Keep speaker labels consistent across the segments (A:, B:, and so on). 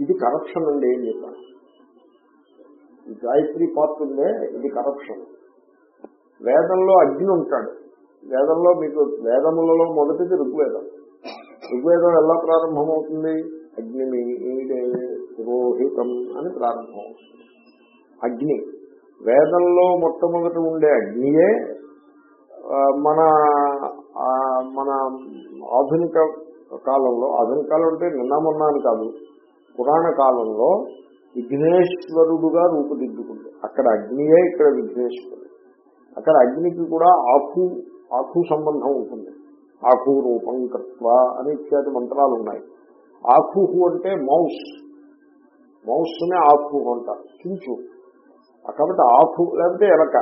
A: ఇది కరప్షన్ అండి ఏం చెప్పాను ఈ గాయత్రి పార్ట్ ఉందే ఇది కరప్షన్ వేదంలో అగ్ని ఉంటాడు. వేదంలో మీకు వేదములలో మొదటిది ఋగ్వేదం. ఋగ్వేదం ఎలా ప్రారంభమవుతుంది? అగ్ని పురోహితం అని ప్రారంభమవుతుంది. అగ్ని. వేదంలో మొట్టమొదటి ఉండే అగ్నియే మన మన ఆధునిక కాలంలో ఆధునిక కాలం అంటే నిన్న మొన్న అని కాదు పురాణ కాలంలో విఘ్నేశ్వరుడుగా రూపుదిద్దుకుంది. అక్కడ అగ్నియే ఇక్కడ విఘ్నేశ్వరుడు. అక్కడ అగ్నికి కూడా ఆకు ఆకు సంబంధం ఉంటుంది. ఆకు రూపం కత్వ అని ఇత్యాది మంత్రాలు ఉన్నాయి. ఆకుహు అంటే మౌస్. మౌస్నే ఆకు అంటారు. చించు. కాబట్టి ఆకు లేకపోతే ఎలక.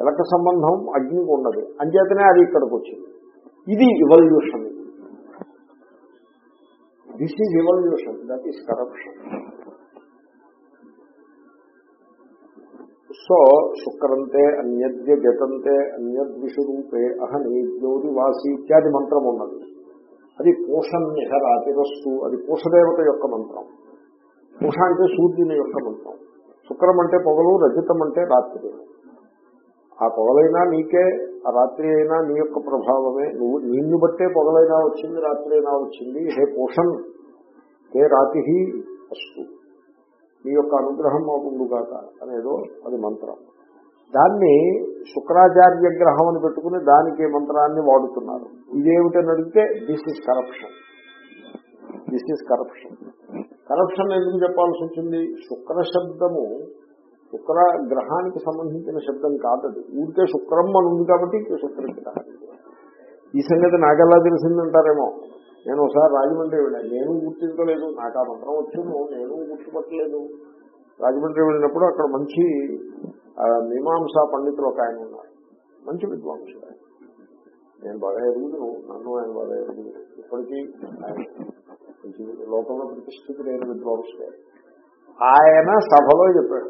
A: ఎలక సంబంధం అగ్నికి ఉన్నది అంచేతనే అది ఇక్కడికి వచ్చింది. ఇది evolution this is evolution that is corruption so శుక్రంతే అన్యద్య గతంతే అన్యద్విషరూపే అహని జ్యోతి వాసి ఇత్యాది మంత్రం ఉన్నది అది పూషన్ నిహరాతిరస్సు అది పూషదేవత యొక్క మంత్రం పూష అంటే సూర్యుని యొక్క మంత్రం శుక్రం అంటే పొగలు రజతం అంటే రాత్రి ఆ పొగలైనా నీకే ఆ రాత్రి అయినా నీ యొక్క ప్రభావమే. నువ్వు నిన్ను బట్టే పొగలైనా వచ్చింది రాత్రి అయినా వచ్చింది. హే పోషన్ హే రాతి అస్తు. నీ యొక్క అనుగ్రహం మాకుండుగాక అనేదో అది మంత్రం. దాన్ని శుక్రాచార్య గ్రహం అని పెట్టుకుని దానికి మంత్రాన్ని వాడుతున్నారు. ఇదేమిటని అడిగితే this is corruption this is corruption corruption ఎందుకు చెప్పాల్సి వచ్చింది? శుక్ర శబ్దము శుక్ర గ్రహానికి సంబంధించిన శబ్దం కాదది ఊరికే శుక్రం అని ఉంది కాబట్టి శుక్రగ్రహ ఈ సంగతి నాకెలా తెలిసిందంటారేమో? నేను ఒకసారి రాజమండ్రి వెళ్ళాను నేను గుర్తించలేదు. నాకు ఆ మంత్రం వచ్చిందో నేను గుర్తుపట్టలేదు. రాజమండ్రి వెళ్ళినప్పుడు అక్కడ మంచి ఆ, మీమాంసా పండితులు ఒక ఆయన ఉన్నారు. మంచి విద్వాంసుడు నేను బాగా ఎరుగుదును. నన్ను ఆయన బాగా ఎరుగుదు ఇప్పటికీ ఆయన లోకంలో ప్రతిష్ఠిత లేని విద్వాంసులే ఆయన సభలో చెప్పాడు.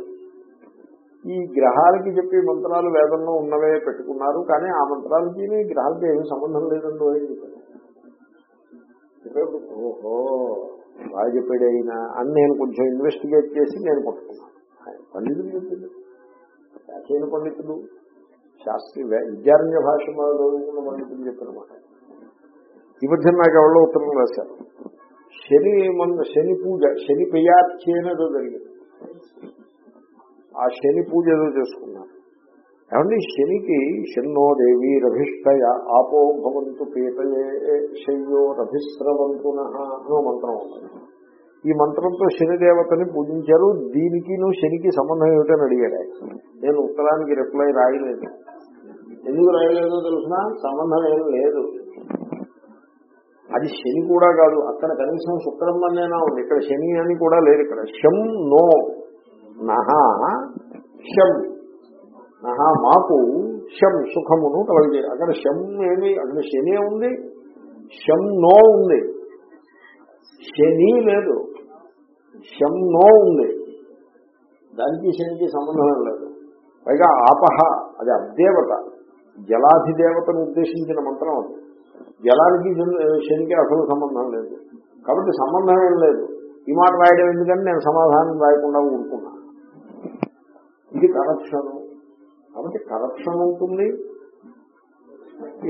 A: ఈ గ్రహాలకి చెప్పే మంత్రాలు వేదంలో ఉన్నవే పెట్టుకున్నారు కానీ ఆ మంత్రాలకి గ్రహాలకి ఏమీ సంబంధం లేదండి అని చెప్పాడు ఓహో బాగా చెప్పాడు అయినా అని నేను కొంచెం ఇన్వెస్టిగేట్ చేసి నేను పట్టుకున్నాను ఆయన పండితులు చెప్పింది ప్రాచీన పండితులు శాస్త్రీయ విద్యారణ్య భాష చదువుకున్న పండితులు చెప్పినమాట ఈ మధ్య నాకు ఎవరో ఉత్తరం రాశారు. శని మొన్న శని పూజ శని పెయార్చి జరిగింది. ఆ శని పూజ ఏదో చేసుకున్నారు ఏమండి శనికి శన్నో దేవి రభిష్టయ ఆపో భవంతు పీతయే శయ్యో రభిస్రవంతున అనో మంత్రం ఉంది. ఈ మంత్రంతో శని దేవతని పూజించారు. దీనికి నువ్వు శనికి సంబంధం ఏమిటని అడిగాడు. నేను ఉత్తరానికి రిప్లై రాయలేదు. ఎందుకు రాయలేదో తెలిసిన? సంబంధం ఏం లేదు. అది శని కూడా కాదు అక్కడ కనీసం శుక్రం అనేనా ఉంది. ఇక్కడ శని అని కూడా లేదు ఇక్కడ. శం నో నహ శం. నహ మాకు శం సుఖమును కలగజే అక్కడ శం ఏమి అక్కడ శని ఉంది శం నో ఉంది. శని లేదు శం నో ఉంది. దానికి శనికి సంబంధం లేదు. పైగా ఆపహ అది అబ్దేవత జలాధిదేవతను ఉద్దేశించిన మంత్రం అది. జలానికి శనికి అసలు సంబంధం లేదు. కాబట్టి సంబంధం ఏం లేదు. ఈ మాట రాయడం ఎందుకంటే నేను సమాధానం రాయకుండా ఊరుకున్నాను ఇది కరప్షన్ కాబట్టి కరప్షన్ ఉంటుంది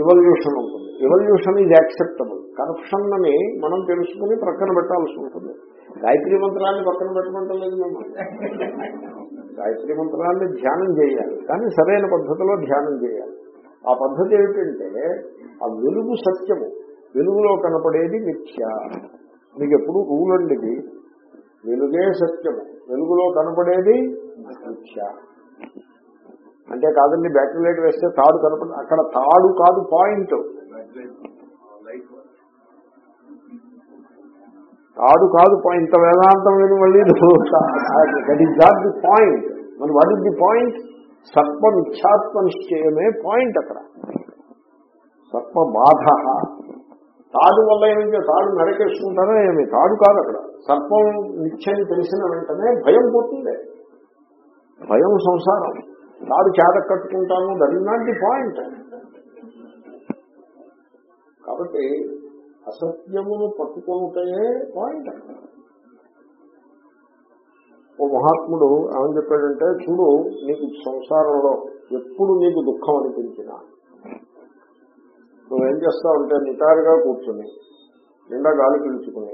A: ఇవల్యూషన్ ఉంటుంది. ఎవల్యూషన్ ఇది యాక్సెప్టబుల్ కరప్షన్ అని మనం తెలుసుకుని ప్రక్కన పెట్టాల్సి ఉంటుంది. గాయత్రి మంత్రాన్ని పక్కన పెట్టమంటలేదు మేము గాయత్రి మంత్రాన్ని ధ్యానం చేయాలి. కానీ సరైన పద్ధతిలో ధ్యానం చేయాలి. ఆ పద్ధతి ఏమిటంటే ఆ వెలుగు సత్యము. వెలుగులో కనపడేది మిథ్య. మీకు ఎప్పుడు రూల్ అండి వెలుగే సత్యము. వెలుగులో కనపడేది మిథ్య అంటే కాదండి బ్యాటరీ లైట్ వేస్తే తాడు కనపడదు అక్కడ తాడు కాదు పాయింట్. తాడు కాదు పాయింట్. ఇంత వేదాంతం లేదు మళ్ళీ that is that the point మరి వాట్ ఇస్ ది పాయింట్ సర్ప నిశ్చయమే పాయింట్ అక్కడ. సర్ప బాధ తాడు వల్ల ఏమిటి? తాడు నరకేసుకుంటారో ఏమి? తాడు కాదు అక్కడ. సర్పం నిత్యని తెలిసిన వెంటనే భయం పోతుంది. భయం సంసారం. తాడు చేత కట్టుకుంటాము that is not the point. కాబట్టి అసత్యమును పట్టుకుంటే పాయింట్ ఓ మహాత్ముడు ఏమని చెప్పాడంటే చూడు నీకు సంసారంలో ఎప్పుడు నీకు దుఃఖం అనిపించినా నువ్వేం చేస్తావంటే నిటారుగా కూర్చుని నిండా గాలి పీల్చుకుని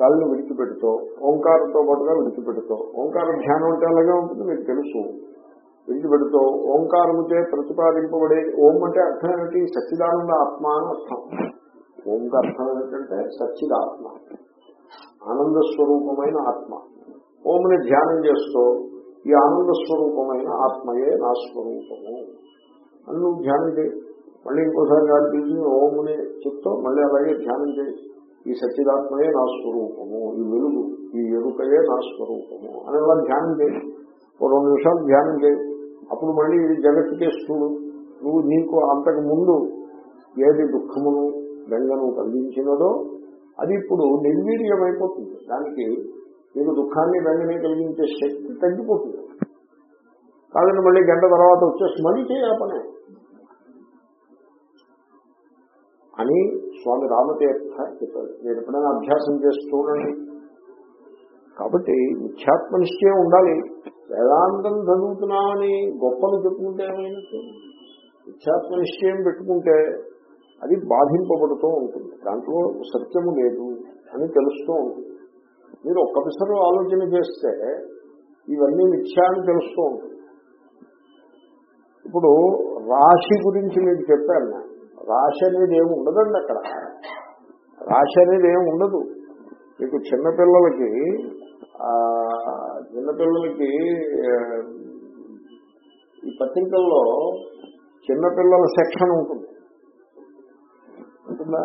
A: గాలిని విడిచిపెడుతూ ఓంకారంతో పాటుగా విడిచిపెడుతూ ఓంకార ధ్యానం అంటే అలాగే ఉంటుంది మీకు తెలుసు. విడిచిపెడుతూ ఓంకారముచే ప్రతిపాదింపబడే ఓం అంటే అర్థం ఏమిటి? సచ్చిదానంద ఆత్మ అని అర్థం. ఓంకి అర్థం ఏమిటంటే సచ్చిదాత్మ. ఆనంద స్వరూపమైన ఆత్మ. ఓంని ధ్యానం చేస్తూ ఈ ఆనంద స్వరూపమైన ఆత్మయే నా స్వరూపము. అని నువ్వు ధ్యానం చేయి. మళ్ళీ ఇంకోసారి గాలి తీసుకుని ఓముని చెప్తూ మళ్ళీ అలాగే ధ్యానం చేయి. ఈ సచిదాత్మయే నా స్వరూపము ఈ వెలుగు ఈ ఎరుకయే నా స్వరూపము అని అలా ధ్యానం చేయి. ఓ రెండు నిమిషాలు ధ్యానం చేయి. అప్పుడు మళ్ళీ ఇది జగత్తుకే చూడు. నువ్వు నీకు అంతకు ముందు ఏది దుఃఖమును బెంగను కలిగించినదో అది ఇప్పుడు నిర్వీర్యమైపోతుంది. దానికి నీకు దుఃఖాన్ని బెంగని కలిగించే శక్తి తగ్గిపోతుంది. కాదండి మళ్ళీ గంట తర్వాత వచ్చేసి మళ్ళీ చేయాలనే అని స్వామి రామతీర్థ చెప్పారు మీరు ఎప్పుడైనా అభ్యాసం చేసి చూడండి కాబట్టి మిథ్యాత్మ నిశ్చయం ఉండాలి. వేదాంతం చదువుతున్నామని గొప్పలు చెప్పుకుంటే ఏమైనట్టు మిథ్యాత్మ నిశ్చయం పెట్టుకుంటే అది బాధింపబడుతూ ఉంటుంది. దాంట్లో సత్యము లేదు అని తెలుస్తూ ఉంటుంది. మీరు ఒక్క పిసరు ఆలోచన చేస్తే ఇవన్నీ మిథ్యా అని తెలుస్తూ ఉంటుంది. ఇప్పుడు రాశి గురించి మీకు చెప్పాను నేను. రాశి అనేది ఏమి ఉండదండి అక్కడ. రాశి అనేది ఏమి ఉండదు. మీకు చిన్నపిల్లలకి చిన్నపిల్లలకి ఈ పత్రికల్లో చిన్నపిల్లల సెక్షన్ ఉంటుంది. ఉంటుందా?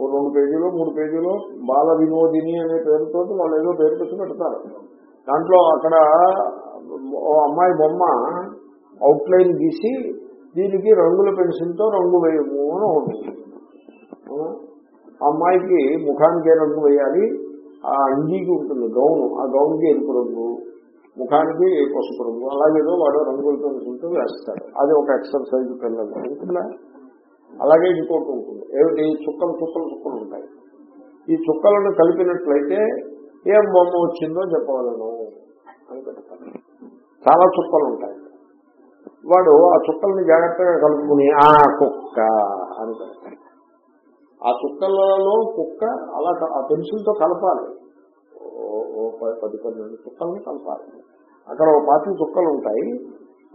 A: ఓ రెండు పేజీలో మూడు పేజీలో బాల వినోదిని అనే పేరుతో వాళ్ళు ఏదో పేరు పెట్టి పెడతారు. దాంట్లో అక్కడ ఓ అమ్మాయి బొమ్మ అవుట్లైన్ గీసి దీనికి రంగుల పెన్సిల్తో రంగు వేయము అని ఉంటుంది అమ్మాయికి ముఖానికి రంగు వేయాలి ఆ అంగీకి ఉంటుంది గౌన్ ఆ గౌన్కి ఎరుపు రంగు ముఖానికి పసుపు రంగు అలాగేదో వాడు రంగుల పెన్సిల్తో వేస్తాడు. అది ఒక ఎక్సర్సైజ్ పిల్లలు ఉంటుందా? అలాగే ఇంకోటి ఉంటుంది. ఏమిటి? చుక్కలు చుక్కలు చుక్కలు ఉంటాయి. ఈ చుక్కలను కలిపినట్లయితే ఏం బొమ్మ వచ్చిందో చెప్పగలను అని పెడతాను చాలా చుక్కలు ఉంటాయి. వాడు ఆ చుక్కల్ని జాగ్రత్తగా కలుపుకుని ఆ కుక్క అని పెడతాడు ఆ చుక్కలలో కుక్క అలా ఆ పెన్సిల్తో కలపాలి. ఓ- ఓ పది పన్నెండు చుక్కల్ని కలపాలి. అక్కడ ఓ పాతి చుక్కలు ఉంటాయి.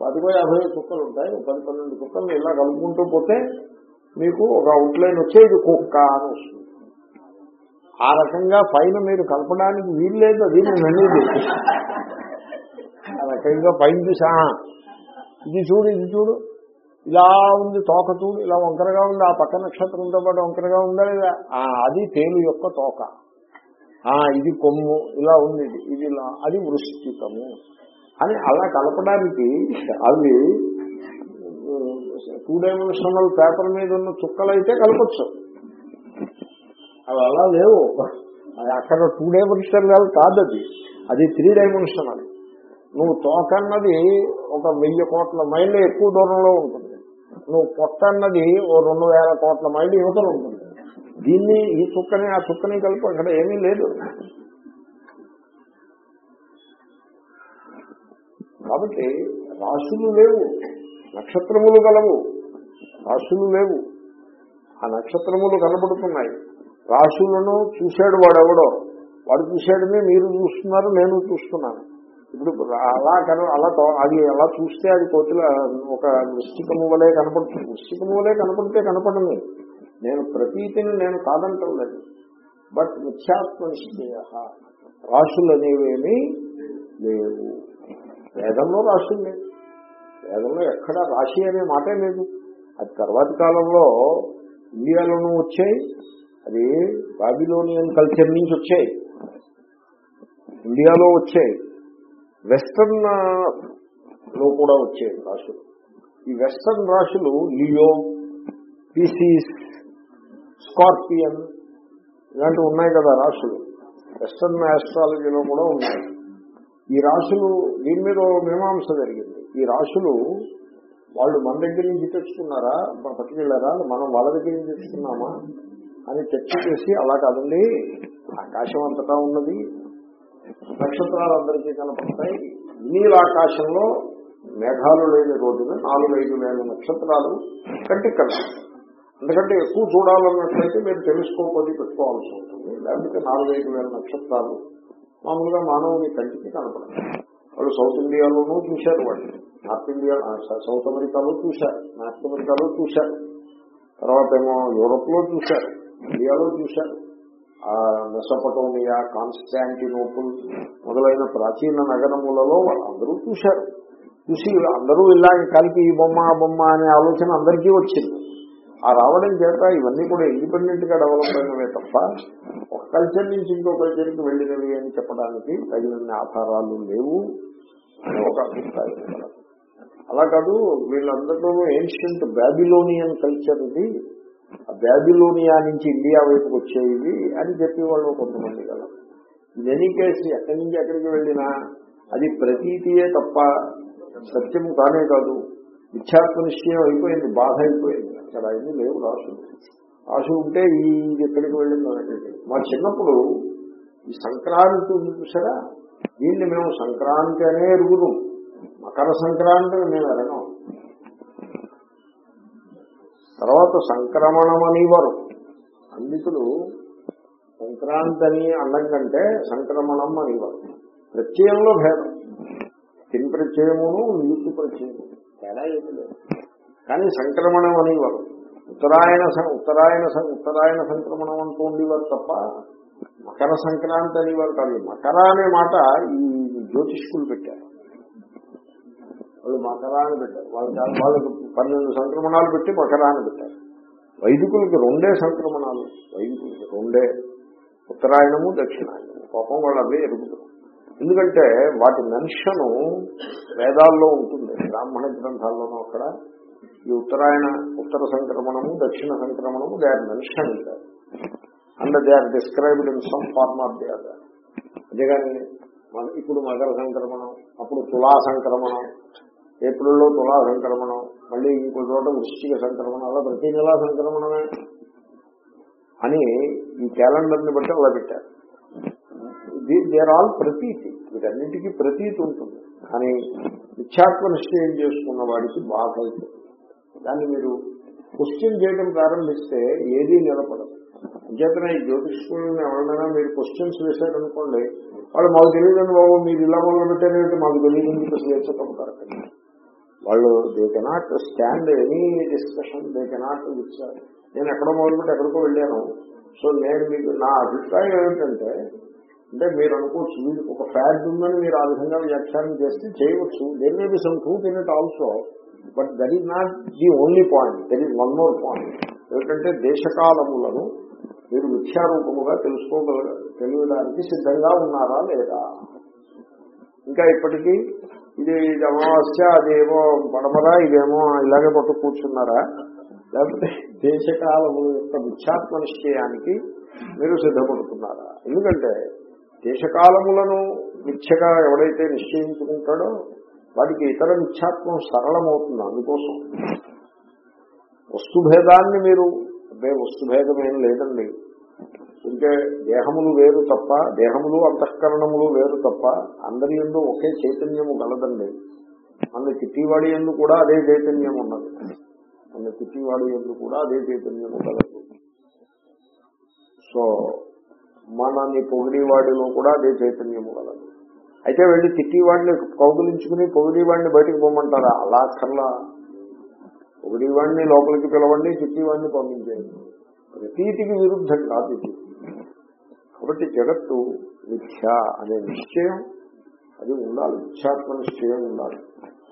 A: పదికో యాభై చుక్కలు ఉంటాయి. పది పన్నెండు చుక్కల్ని ఇలా కలుపుకుంటూ పోతే మీకు ఒక అవుట్లైన్ వచ్చే ఇది కుక్క అని వస్తుంది. ఆ రకంగా పైన మీరు కలపడానికి వీల్లేదు అది నేను అనేది ఆ రకంగా పైన చూసా ఇది చూడు ఇది చూడు. ఇలా ఉంది తోక చూడు. ఇలా వంకరగా ఉంది? ఆ పక్క నక్షత్రంతో పాటు వంకరగా ఉందా లేదా? అది తేలు యొక్క తోక. ఆ ఇది కొమ్ము. ఇలా ఉంది ఇది. ఇలా అది వృష్టికము అని అలా కలపడానికి అవి టూ డైమెన్షనల్ పేపర్ మీద ఉన్న చుక్కలైతే కలపచ్చు. అవి అలా లేవు. అది అక్కడ టూ డైమెన్షనల్ కాదు అది. అది త్రీ డైమెన్షనల్ నువ్వు తోక అన్నది ఒక వెయ్యి కోట్ల మైళ్ళు ఎక్కువ దూరంలో ఉంటుంది. నువ్వు పొట్ట అన్నది ఓ రెండు వేల కోట్ల మైళ్ళు యువతలు ఉంటుంది. దీన్ని ఈ చుక్కని ఆ చుక్కని కలిపి అక్కడ ఏమీ లేదు. కాబట్టి రాశులు లేవు నక్షత్రములు గలవు రాశులు లేవు. ఆ నక్షత్రములు కనబడుతున్నాయి. రాశులను చూశాడు వాడెవడో? వాడు చూశాడని మీరు చూస్తున్నారు నేను చూస్తున్నాను. ఇప్పుడు అలా కన అలా అది అలా చూస్తే అది కోతుల ఒక వృష్టికము వలే కనపడుతుంది. వృష్టికము వలే కనపడితే కనపడని. నేను ప్రతీతిని నేను కాదంటలేదు బట్ మిథ్యాత్మ నిశ్చయ అనేవేమీ లేవు. వేదంలో రాశులు లేవు. వేదంలో ఎక్కడ రాశి అనే మాటే లేదు. అది తర్వాతి కాలంలో ఇండియాలోనూ వచ్చాయి. అది బాబిలోనియన్ కల్చర్ నుంచి వచ్చాయి. ఇండియాలో వచ్చాయి. వెస్టర్న్లో కూడా వచ్చాయి రాశులు. ఈ వెస్టర్న్ రాశులు లియో పీసీస్ స్కార్పియన్ ఇలాంటివి ఉన్నాయి కదా రాశులు. వెస్టర్న్ ఆస్ట్రాలజీలో కూడా ఉన్నాయి. ఈ రాశులు దీని మీద మీమాంస జరిగింది. ఈ రాశులు వాళ్ళు మన దగ్గర నుంచి తెచ్చుకున్నారా? మ- పట్టుకెళ్ళారా? మనం వాళ్ళ దగ్గర నుంచి తెచ్చుకున్నామా? అని చర్చ చేసి అలా కాదండి ఆకాశం అంతటా ఉన్నది నక్షత్రాలు అందరికీ కనపడతాయి నీలాకాశంలో మేఘాలు లేని రోజున నాలుగు ఐదు వేల నక్షత్రాలు కంటికి కనపడతాయి ఎందుకంటే ఎక్కువ చూడాలన్నట్లయితే మీరు టెలిస్కోప్ అది పెట్టుకోవాల్సి ఉంటుంది. లేకపోతే నాలుగైదు వేల నక్షత్రాలు మామూలుగా మానవుని కంటికి కనపడతాయి. వాళ్ళు సౌత్ ఇండియాలోనూ చూశారు వాటిని నార్త్ ఇండియా సౌత్ అమెరికాలో చూశారు. నార్త్ అమెరికాలో చూశారు. తర్వాత ఏమో యూరోప్లో చూశారు. ఇండియాలో చూశారు. మెసపటోమియా కాన్స్టాంటినోపుల్ మొదలైన ప్రాచీన నగరములలో వాళ్ళందరూ చూశారు. చూసి అందరూ ఇలా కలిపి ఈ బొమ్మ ఆ బొమ్మ అనే ఆలోచన అందరికీ వచ్చింది. ఆ రావడం చేత ఇవన్నీ కూడా ఇండిపెండెంట్గా డెవలప్ అయినవే తప్ప ఒక కల్చర్ నుంచి ఇంకో కల్చర్కి వెళ్ళినవి అని చెప్పడానికి తగిన ఆధారాలు లేవు ఒక అభిప్రాయం అలా కాదు వీళ్ళందరిలోనూ ఏన్షియంట్ బాబిలోనియన్ కల్చర్ ఇది. ఆ బ్యాబిలోనియా నుంచి ఇండియా వైపుకి వచ్చేది అని చెప్పేవాళ్ళు కొంతమంది కదా. ఎనీ కేసు ఎక్కడి నుంచి ఎక్కడికి వెళ్ళినా అది ప్రతీతియే తప్ప సత్యము కానే కాదు. మిథ్యాత్మ నిశ్చయం అయిపోయింది బాధ అయిపోయింది. అక్కడ అయింది లేవు రాసు రాసు ఉంటే ఈ ఎక్కడికి వెళ్ళింది అనేది. మా చిన్నప్పుడు ఈ సంక్రాంతి చూసారా? దీన్ని మేము సంక్రాంతి అనే ఎరుగుదాం. మకర సంక్రాంతిని మేము ఎరగం తర్వాత సంక్రమణం అనేవారు పండితులు సంక్రాంతి అని అన్నం కంటే సంక్రమణం అనేవారు ప్రత్యయంలో భేదం. తిని ప్రత్యయమును నీటి ప్రత్యయము. తేడా ఏమి లేదు. కానీ సంక్రమణం అనేవారు ఉత్తరాయణ ఉత్తరాయణ ఉత్తరాయణ సంక్రమణం అంటూ ఉండేవారు తప్ప మకర సంక్రాంతి అనేవారు కాదు. మకర అనే మాట ఈ జ్యోతిష్కులు పెట్టారు. వాళ్ళు మకరాన్ని పెట్టారు. వాళ్ళు వాళ్ళకి పన్నెండు సంక్రమణాలు పెట్టి మకరాన్ని పెట్టారు. వైదికులకి రెండే సంక్రమణాలు. వైదికులకి రెండే. ఉత్తరాయణము దక్షిణాయనము పాపం వాళ్ళు అవే ఎరుగుతారు ఎందుకంటే వాటి మెన్షను వేదాల్లో ఉంటుంది. బ్రాహ్మణ గ్రంథాల్లోనూ అక్కడ. ఈ ఉత్తరాయణ ఉత్తర సంక్రమణము దక్షిణ సంక్రమణము they are mention and they are described in some form of the other అంతేగాని ఇప్పుడు మకర సంక్రమణం అప్పుడు తులా సంక్రమణం ఏప్రిల్లో తులా సంక్రమణం మళ్ళీ ఇంకో చోట వృష్టిక సంక్రమణం అలా ప్రతి నెలా సంక్రమణమే అని ఈ క్యాలెండర్ని బట్టి అలా పెట్టారు. దేర్ ఆల్ ప్రతీతి వీటన్నింటికీ ప్రతీతి ఉంటుంది. కానీ నిత్యాత్మ నిశ్చయం చేసుకున్న వాడికి బాధ అవుతుంది దాన్ని మీరు క్వశ్చన్ చేయడం ప్రారంభిస్తే ఏదీ నిలబడదు. అంచేతనే ఈ జ్యోతిష్కులను ఎవరైనా మీరు క్వశ్చన్స్ వేశారనుకోండి వాళ్ళు మాకు తెలియదండి బాబు మీరు ఇలా మొదలు పెట్టారంటే మాకు తెలియదు మీకు స్వేచ్ఛ తప్పుతారు వాళ్ళు they cannot stand any discussion they cannot ఇచ్చారు నేను ఎక్కడో మొదలుపెట్టి ఎక్కడికో వెళ్ళాను. సో నేను మీకు నా అభిప్రాయం ఏమిటంటే అంటే మీరు అనుకోవచ్చు మీకు ఒక ఫ్యాడ్ ఉందని మీరు ఆ విధంగా వ్యాఖ్యానం చేస్తే చేయవచ్చు. There may be some truth in it also but that is not the only point that is one more point ఏమిటంటే దేశకాలములను మీరు మిథ్యారూపముగా తెలుసుకోగల తెలియడానికి సిద్ధంగా ఉన్నారా లేదా? ఇంకా ఇప్పటికీ ఇది ఇది అమావాస్య అదేమో పడమరా ఇదేమో ఇలాగే పట్టు కూర్చున్నారా? లేకపోతే దేశకాలము యొక్క మిథ్యాత్మ నిశ్చయానికి మీరు సిద్ధపడుతున్నారా? ఎందుకంటే దేశకాలములను మిథ్యగా ఎవడైతే నిశ్చయించుకుంటాడో వాడికి ఇతర మిథ్యాత్మం సరళమవుతుంది అందుకోసం. వస్తుభేదాన్ని మీరు అబ్బే వస్తుభేదం ఏం లేదండి. ఇంకే దేహములు వేరు తప్ప దేహములు అంతఃకరణములు వేరు తప్ప అందరి ఎందు ఒకే చైతన్యము గలదండి. మన చిట్టివాడి ఎందు కూడా అదే చైతన్యం ఉన్నది. మన చిట్టివాడి ఎందు కూడా అదే చైతన్యము గలదు. సో మనని పొగిడివాడిలో కూడా అదే చైతన్యము గలదు. అయితే వెళ్ళి తిట్టివాడిని కౌగులించుకుని పొగిడివాడిని బయటకు పోమంటారా అలా అక్కర్లా. పొగిడివాడిని లోపలికి పిలవండి తిట్టివాడిని పంపించేయండి. ప్రతీతికి విరుద్ధం కాదు ఇది. కాబట్టి జగత్తు మిథ్య అనే నిశ్చయం అది ఉండాలి. మిథ్యాత్మ నిశ్చయం ఉండాలి.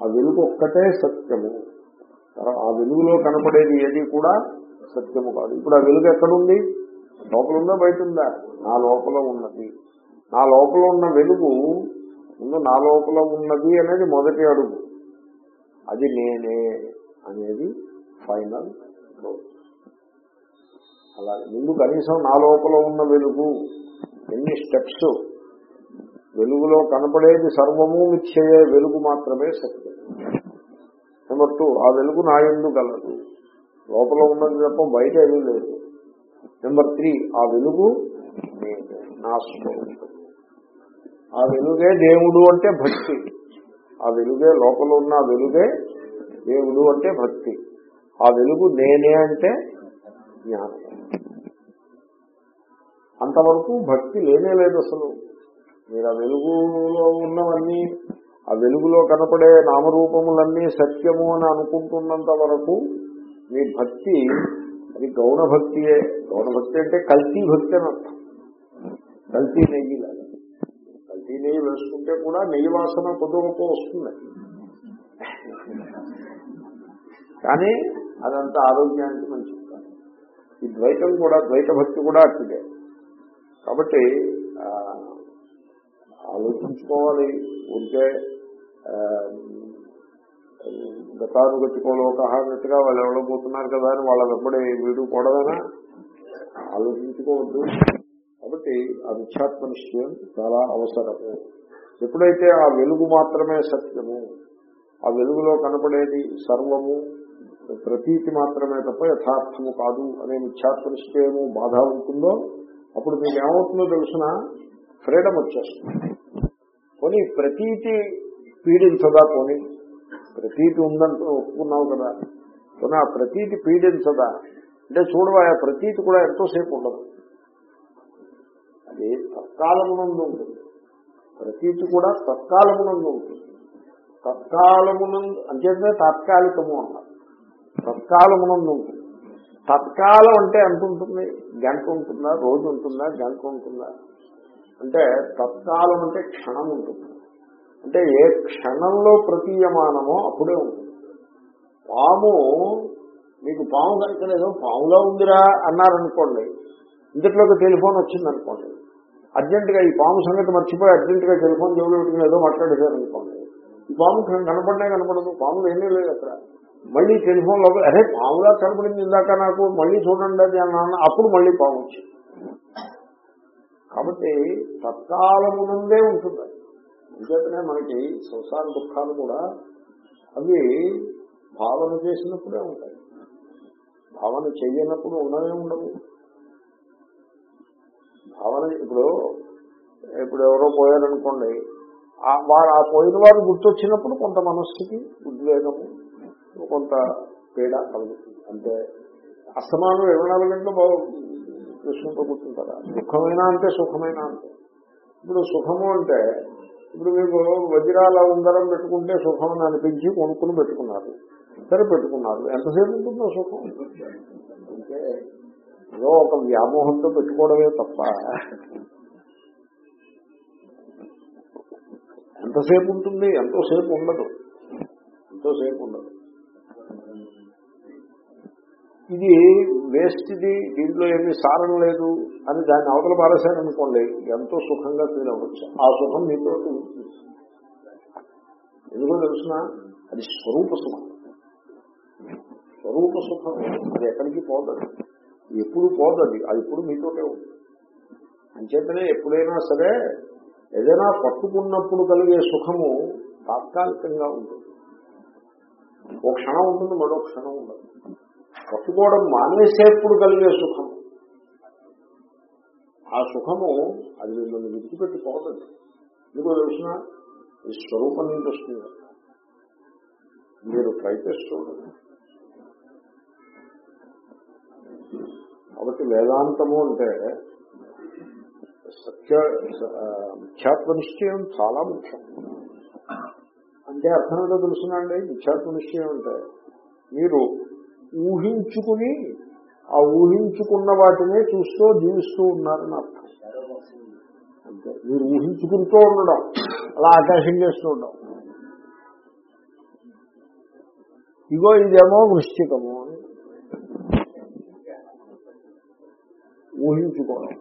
A: ఆ వెలుగు ఒక్కటే సత్యము. ఆ వెలుగులో కనపడేది ఏది కూడా సత్యము కాదు. ఇప్పుడు ఆ వెలుగు ఎక్కడుంది? లోపల ఉందా బయట ఉందా నా లోపల ఉన్నది. నా లోపల ఉన్న వెలుగు ముందు నా లోపల ఉన్నది అనేది మొదటి అడుగు. అది నేనే అనేది ఫైనల్ అలాగే ముందు కనీసం నా లోపల ఉన్న వెలుగు ఎన్ని స్టెప్స్? వెలుగులో కనపడేది సర్వము మిచ్చయ్యే వెలుగు మాత్రమే సత్యం. నెంబర్ టూ ఆ వెలుగు నా ఎందు గలదు లోపల ఉన్నది తప్ప బయట ఏమీ లేదు. నెంబర్ త్రీ ఆ వెలుగు నేనే నా స్వరూపం. ఆ వెలుగే దేవుడు అంటే భక్తి. ఆ వెలుగే లోపల ఉన్న వెలుగే దేవుడు అంటే భక్తి. ఆ వెలుగు నేనే అంటే జ్ఞానం. అంతవరకు భక్తి లేనే లేదు అసలు. మీరు ఆ వెలుగులో ఉన్నవన్నీ ఆ వెలుగులో కనపడే నామరూపములన్నీ సత్యము అని అనుకుంటున్నంత వరకు మీ భక్తి అది గౌణ భక్తియే. గౌణ భక్తి అంటే కల్తీ భక్తి అని అర్థం. కల్తీ నెయ్యి కల్తీ నెయ్యి వేసుకుంటే కూడా నెయ్యి వాసన కొద్ది గొప్ప వస్తుంది. కానీ అదంతా ఆరోగ్యానికి మంచిది ఈ ద్వైతం కూడా ద్వైత భక్తి కూడా అట్టిదే. కాబట్టి ఆలోచించుకోవాలి. ఉంటే గతానుగతికోలోక అన్నట్టుగా వాళ్ళు ఎవడబోతున్నారు కదా అని వాళ్ళ వెంబడి వీడు కూడదనా ఆలోచించుకోవద్దు. కాబట్టి ఆ మిథ్యాత్మ నిశ్చయం చాలా అవసరము. ఎప్పుడైతే ఆ వెలుగు మాత్రమే సత్యము ఆ వెలుగులో కనపడేది సర్వము ప్రతీతి మాత్రమే తప్ప యథార్థము కాదు అనే మిథ్యాత్మ నిశ్చయము బాధ ఉంటుందో అప్పుడు మీకు ఏమవుతుందో తెలుసిన? ఫ్రీడమ్ వచ్చేస్తుంది. కొని ప్రతీతి పీడించదా కొని ప్రతీతి ఉందంటూ ఒప్పుకున్నావు కదా. కొని ఆ ప్రతీతి పీడించదా? అంటే చూడవా ఆ ప్రతీతి కూడా ఎంతోసేపు ఉండదు. అది తత్కాలమునందు ఉంటుంది. ప్రతీతి కూడా తత్కాలమునందు ఉంటుంది. తత్కాలమునందు అంచేతే తాత్కాలికము అన్నారు. తత్కాలమునందు ఉంటుంది. తత్కాలం అంటే ఎంత ఉంటుంది? గంట ఉంటుందా? రోజు ఉంటుందా? గంట ఉంటుందా? అంటే తత్కాలం అంటే క్షణం ఉంటుంది. అంటే ఏ క్షణంలో ప్రతీయమానమో అప్పుడే ఉంటుంది. పాము మీకు పాము కనుకలేదో పాములా ఉందిరా అన్నారనుకోండి. ఇంతట్లోకి టెలిఫోన్ వచ్చిందనుకోండి. అర్జెంటుగా ఈ పాము సంగతి మర్చిపోయి అర్జెంటుగా టెలిఫోన్ జోలు ఏదో మాట్లాడేశారనుకోండి. ఈ పాము కనపడినా కనపడదు పాములు ఏమీ లేదు అక్కడ. మళ్ళీ టెలిఫోన్ లోపల అరే మామూలుగా కనపడింది ఇందాక నాకు మళ్ళీ చూడండి అది అన్నాను అప్పుడు మళ్ళీ పాము వచ్చింది కాబట్టి తత్కాలమునందే ఉంటుంది. అంచేతనే మనకి సంసార దుఃఖాలు కూడా అవి భావన చేసినప్పుడే ఉంటాయి. భావన చెయ్యనప్పుడు ఉండనే ఉండవు. భావన ఇప్పుడు ఇప్పుడు ఎవరో పోయారనుకోండి ఆ వారు ఆ పోయిన వారు గుర్తొచ్చినప్పుడు కొంత మనస్సుకి ఉద్వేగము కొంత పీడ కలుగుతుంది. అంటే అస్తమానం ఇరవై నాలుగు గంటలు బాగు చూసుకుంటూ కూర్చుంటారా? దుఃఖమైనా అంటే సుఖమైనా అంటే. ఇప్పుడు సుఖము అంటే ఇప్పుడు మీకు వజ్రాల ఉందరం పెట్టుకుంటే సుఖం అని అనిపించి కొనుక్కుని పెట్టుకున్నారు. సరే పెట్టుకున్నారు. ఎంతసేపు ఉంటుందో సుఖం? అంటే ఏదో ఒక వ్యామోహంతో పెట్టుకోవడమే తప్ప ఎంతసేపు ఉంటుంది? ఎంతోసేపు ఉండదు. ఎంతోసేపు ఉండదు. ఇది వేస్ట్ ఇది దీంట్లో ఏమీ సారం లేదు అని దాన్ని అవతల పారేశారనుకోండి ఎంతో సుఖంగా ఫీల్ అవ్వచ్చు. ఆ సుఖం మీతో ఎందుకో తెలుసిన? అది స్వరూప సుఖం. స్వరూప సుఖం అది ఎక్కడికి పోదది. ఎప్పుడు పోదది అది ఇప్పుడు మీతోటే ఉంది. అంచేతనే ఎప్పుడైనా సరే ఏదైనా పట్టుకున్నప్పుడు కలిగే సుఖము తాత్కాలికంగా ఉంటుంది. ఒక క్షణం ఉంటుంది మరో క్షణం ఉండదు. పట్టుకోవడం మానేసేప్పుడు కలిగే సుఖం. ఆ సుఖము అది మిమ్మల్ని విడిచిపెట్టుకోవద్దు మీకు తెలిసిన? ఈ స్వరూపం నుంచి వస్తుంది. మీరు ట్రై చేసి చూడండి కాబట్టి వేదాంతము అంటే సత్య మిథ్యాత్వ నిశ్చయం చాలా ముఖ్యం. అంటే అర్థం ఏదో తెలుసునండి? నిశ్చాత్మ నిశ్చయం అంటే మీరు ఊహించుకుని ఆ ఊహించుకున్న వాటినే చూస్తూ జీవిస్తూ ఉన్నారని అర్థం. అంటే మీరు ఊహించుకుంటూ ఉండడం అలా ఆకాశం చేస్తూ ఉండడం. ఇగో ఇదేమో వృశ్చికము అని. ఊహించుకోవడం.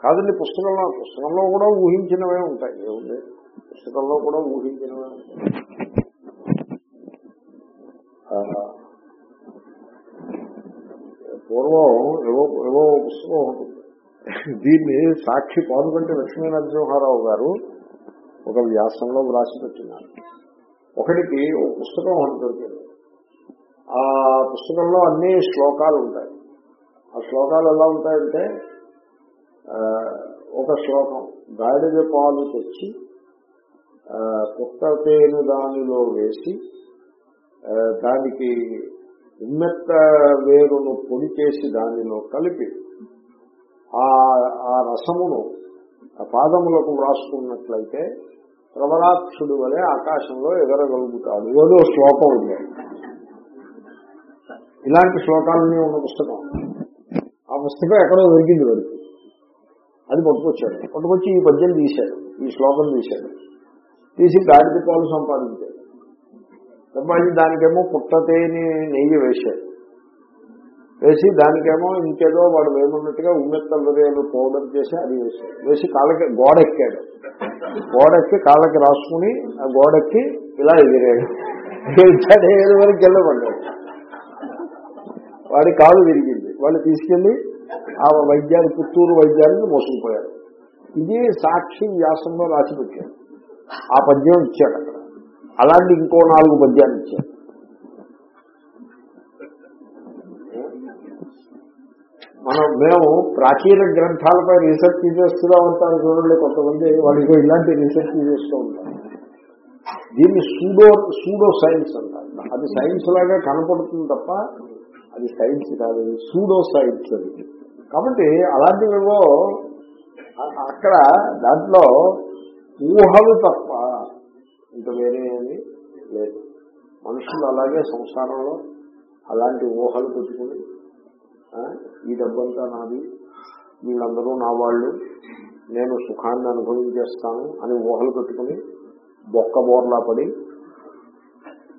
A: కాదండి పుస్తకంలో పుస్తకంలో కూడా ఊహించినవే ఉంటాయి ఏముంది? పుస్తకంలో కూడా ఊహించిన పూర్వం ఏవో ఏవో పుస్తకం ఉంటుంది దీన్ని సాక్షి పాల్గొంటే లక్ష్మీ నరసింహారావు గారు ఒక వ్యాసంలో వ్రాసి పెట్టినారు. ఒకటికి ఒక పుస్తకం ఒకటి దొరికింది. ఆ పుస్తకంలో అన్ని శ్లోకాలు ఉంటాయి. ఆ శ్లోకాలు ఎలా ఉంటాయంటే ఒక శ్లోకం గాడిద పాలు తెచ్చి ఆ, పుట్ట దానిలో వేసి దానికి ఉమ్మెత్త వేరును పొడి చేసి దానిలో కలిపి ఆ రసమును ఆ పాదములకు వ్రాసుకున్నట్లయితే ప్రవరాక్షుడు వలె ఆకాశంలో ఎగరగలుగుతాడు. ఏదో శ్లోకం ఉంది. ఇలాంటి శ్లోకాలన్నీ ఉన్న పుస్తకం. ఆ పుస్తకం ఎక్కడో దొరికింది వాడికి. అది పట్టుకొచ్చాడు. పట్టుకొచ్చి ఈ పద్యం తీశాడు. ఈ శ్లోకం తీశాడు. తీసి గాడిద పాలు సంపాదించాడు సంపాదించి దానికేమో పుట్టతేని నెయ్యి వేశాడు వేసి దానికేమో ఇంకేదో వాడు వేమన్నట్టుగా ఉమ్మెత్తలు పౌడర్ చేసి అది వేశాడు వేసి కాళ్ళకి గోడెక్కాడు. గోడెక్కి కాళ్ళకి రాసుకుని ఆ గోడెక్కి ఇలా ఎగిరాడు. ఏడు వరకు వెళ్ళబడ్డాడు వాడి కాలు విరిగింది. వాళ్ళు తీసుకెళ్ళి ఆ వైద్యాన్ని పుత్తూరు వైద్యాన్ని మోసుకుపోయారు. ఇది సాక్షి వ్యాసంలో రాసిపెట్టారు ఆ పద్యం ఇచ్చాడు అక్కడ. అలాంటి ఇంకో నాలుగు పద్యాలు ఇచ్చాడు. మనం మేము ప్రాచీన గ్రంథాలపై రీసెర్చ్ చేస్తూ ఉంటారు చూడండి కొంతమంది వాళ్ళకి ఇలాంటి రీసెర్చ్ చేస్తూ ఉంటారు. దీన్ని సూడో సూడో సైన్స్ అంటారు. అది సైన్స్ లాగా కనపడుతుంది తప్ప అది సైన్స్ కాదు సూడో సైన్స్ అది. కాబట్టి అలాంటివేవో అక్కడ దాంట్లో ఊహలు తప్ప ఇంక వేరే ఏమీ లేదు. మనుషులు అలాగే సంసారంలో అలాంటి ఊహలు పెట్టుకుని ఈ డబ్బంతా నాది వీళ్ళందరూ నా వాళ్ళు నేను సుఖాన్ని అనుభవించేస్తాను అని ఊహలు పెట్టుకుని బొక్క బోర్లా పడి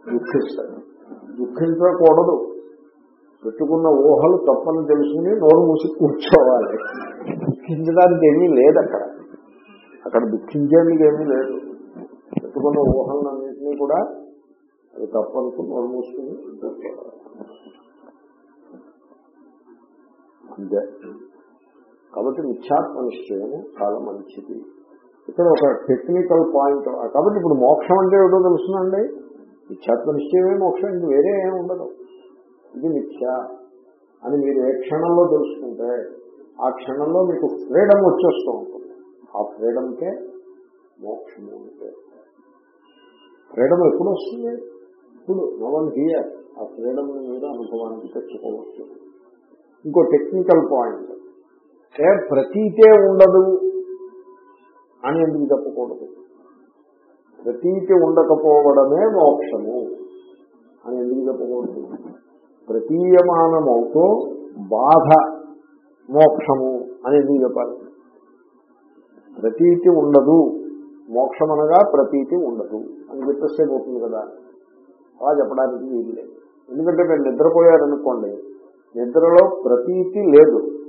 A: దుఃఖిస్తాను దుఃఖించకూడదు. పెట్టుకున్న ఊహలు తప్పని తెలుసుకుని నోరు మూసి కూర్చోవాలి. దుఃఖించడానికి ఏమీ లేదు అక్కడ అక్కడ దుఃఖించేందుకు ఏమీ లేదు. పెట్టుకున్న ఊహలన్నింటినీ కూడా అది తప్పనుకుని నోరు మూసుకుని అంతే. కాబట్టి మిథ్యాత్మ నిశ్చయము చాలా మంచిది. ఇక్కడ ఒక టెక్నికల్ పాయింట్ కాబట్టి ఇప్పుడు మోక్షం అంటే ఏదో తెలుసునండి మిథ్యాత్మ నిశ్చయమే మోక్షం ఇది వేరే ఏమి ఉండదు. ఇది మిథ్య. అని మీరు ఏ క్షణంలో తెలుసుకుంటే ఆ క్షణంలో మీకు ఫ్రీడమ్ వచ్చేస్తూ ఉంటుంది. ఆ ఫ్రీడమ్కే మోక్షము అంటే ఫ్రీడమ్ ఎప్పుడు వస్తుంది? ఇప్పుడు నవన్ హియర్ ఆ ఫ్రీడమ్ మీద అనుభవానికి తెచ్చుకోవచ్చు. ఇంకో టెక్నికల్ పాయింట్ ఏ ప్రతీతే ఉండదు అని ఎందుకు చెప్పకూడదు? ప్రతీతి ఉండకపోవడమే మోక్షము అని ఎందుకు చెప్పకూడదు? ప్రతీయమానమవుతూ బాధ మోక్షము అని ఎందుకు చెప్పాలి? ప్రతీతి ఉండదు. మోక్షం అనగా ప్రతీతి ఉండదు. అని చెప్పేస్తే పోతుంది కదా. అలా చెప్పడానికి వీలు లేదు. ఎందుకంటే మీరు నిద్రపోయారనుకోండి నిద్రలో ప్రతీతి లేదు.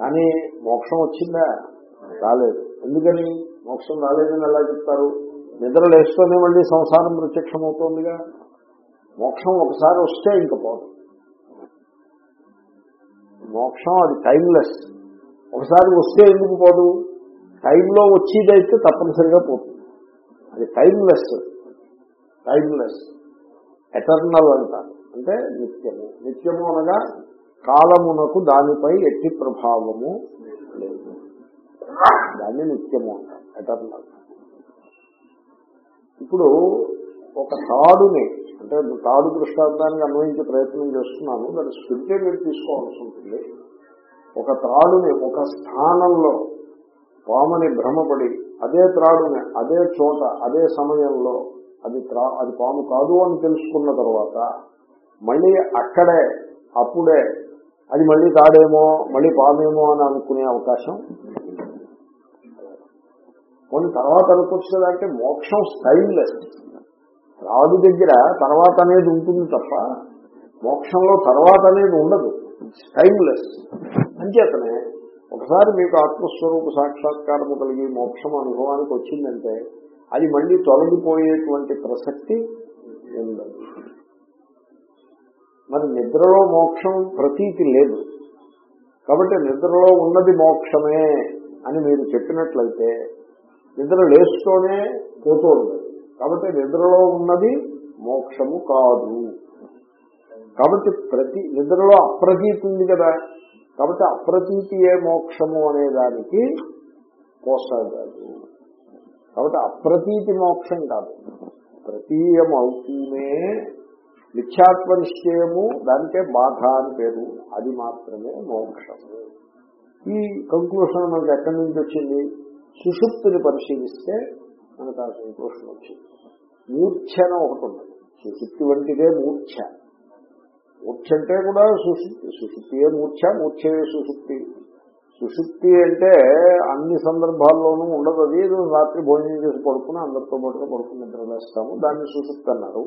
A: కానీ మోక్షం వచ్చిందా? రాలేదు. ఎందుకని? మోక్షం రాలేదని ఎలా చెప్తారు? నిద్ర లేస్తూనే మళ్ళీ సంసారం ప్రత్యక్షమవుతోందిగా. మోక్షం ఒకసారి వస్తే ఇంక పోదు. మోక్షం అది టైమ్లెస్. ఒకసారి వస్తే ఎందుకు పోదు? టైంలో వచ్చేదైతే తప్పనిసరిగా పోతుంది. అది టైమ్లెస్ టైమ్లెస్ ఎటర్నల్ అంటారు. అంటే నిత్యము. నిత్యము అనగా కాలమునకు దానిపై ఎట్టి ప్రభావము లేదు. దాన్ని నిత్యము అంటారు ఎటర్నల్. ఇప్పుడు ఒక తాడుని అంటే తాడు దృష్టాంతానికి అన్వయించే ప్రయత్నం చేస్తున్నాను దాని స్ఫృతి మీరు తీసుకోవాల్సి ఉంటుంది. ఒక తాడుని ఒక స్థానంలో పామని భ్రమపడి అదే త్రాడుని అదే చోట అదే సమయంలో అది త్రా అది పాము కాదు అని తెలుసుకున్న తర్వాత మళ్ళీ అక్కడే అప్పుడే అది మళ్ళీ తాడేమో మళ్ళీ పామేమో అని అనుకునే అవకాశం కొన్ని తర్వాత అనుకోవచ్చు అంటే మోక్షం స్టైల్లెస్. రాదు దగ్గర తర్వాత అనేది ఉంటుంది తప్ప మోక్షంలో తర్వాత అనేది ఉండదు. స్టైల్లెస్. అంచేతనే ఒకసారి మీకు ఆత్మస్వరూప సాక్షాత్కారము కలిగి మోక్షం అనుభవానికి వచ్చిందంటే అది మళ్ళీ తొలగిపోయేటువంటి ప్రసక్తి ఉండదు మరి నిద్రలో మోక్షం ప్రతీతి లేదు. కాబట్టి నిద్రలో ఉన్నది మోక్షమే అని మీరు చెప్పినట్లయితే నిద్ర లేస్తూనే పోతూ ఉండదు కాబట్టి నిద్రలో ఉన్నది మోక్షము కాదు. కాబట్టి ప్రతి నిద్రలో అప్రతీతి ఉంది కదా. కాబట్టి అప్రతీతి ఏ మోక్షము అనే దానికి పోసాగాదు కాబట్టి అప్రతీతి మోక్షం కాదు. ప్రతీయం అవుతూనే మిథ్యాత్వ నిశ్చయము దానికే బాధ అని పేరు. అది మాత్రమే మోక్షము. ఈ కంక్లూషన్ మనకు ఎక్కడి నుంచి వచ్చింది? సుషుప్తిని పరిశీలిస్తే మనకు ఆ సంక్లూషన్ వచ్చింది. మూర్ఛ అని ఒకటి ఉంది సుషుప్తి వంటిదే మూర్ఛ. మూర్ఛ అంటే కూడా సుషుప్తి సుషుప్తియే మూర్ఛ మూర్ఛయే సుషుప్తి సుషుప్తి అంటే అన్ని సందర్భాల్లోనూ ఉండదు. అది ఏదో రాత్రి భోజనం చేసి పడుకుని అందరితో పాటుగా పడుకుని నిద్రలేస్తాము. దాన్ని సుషుప్తి అన్నారు.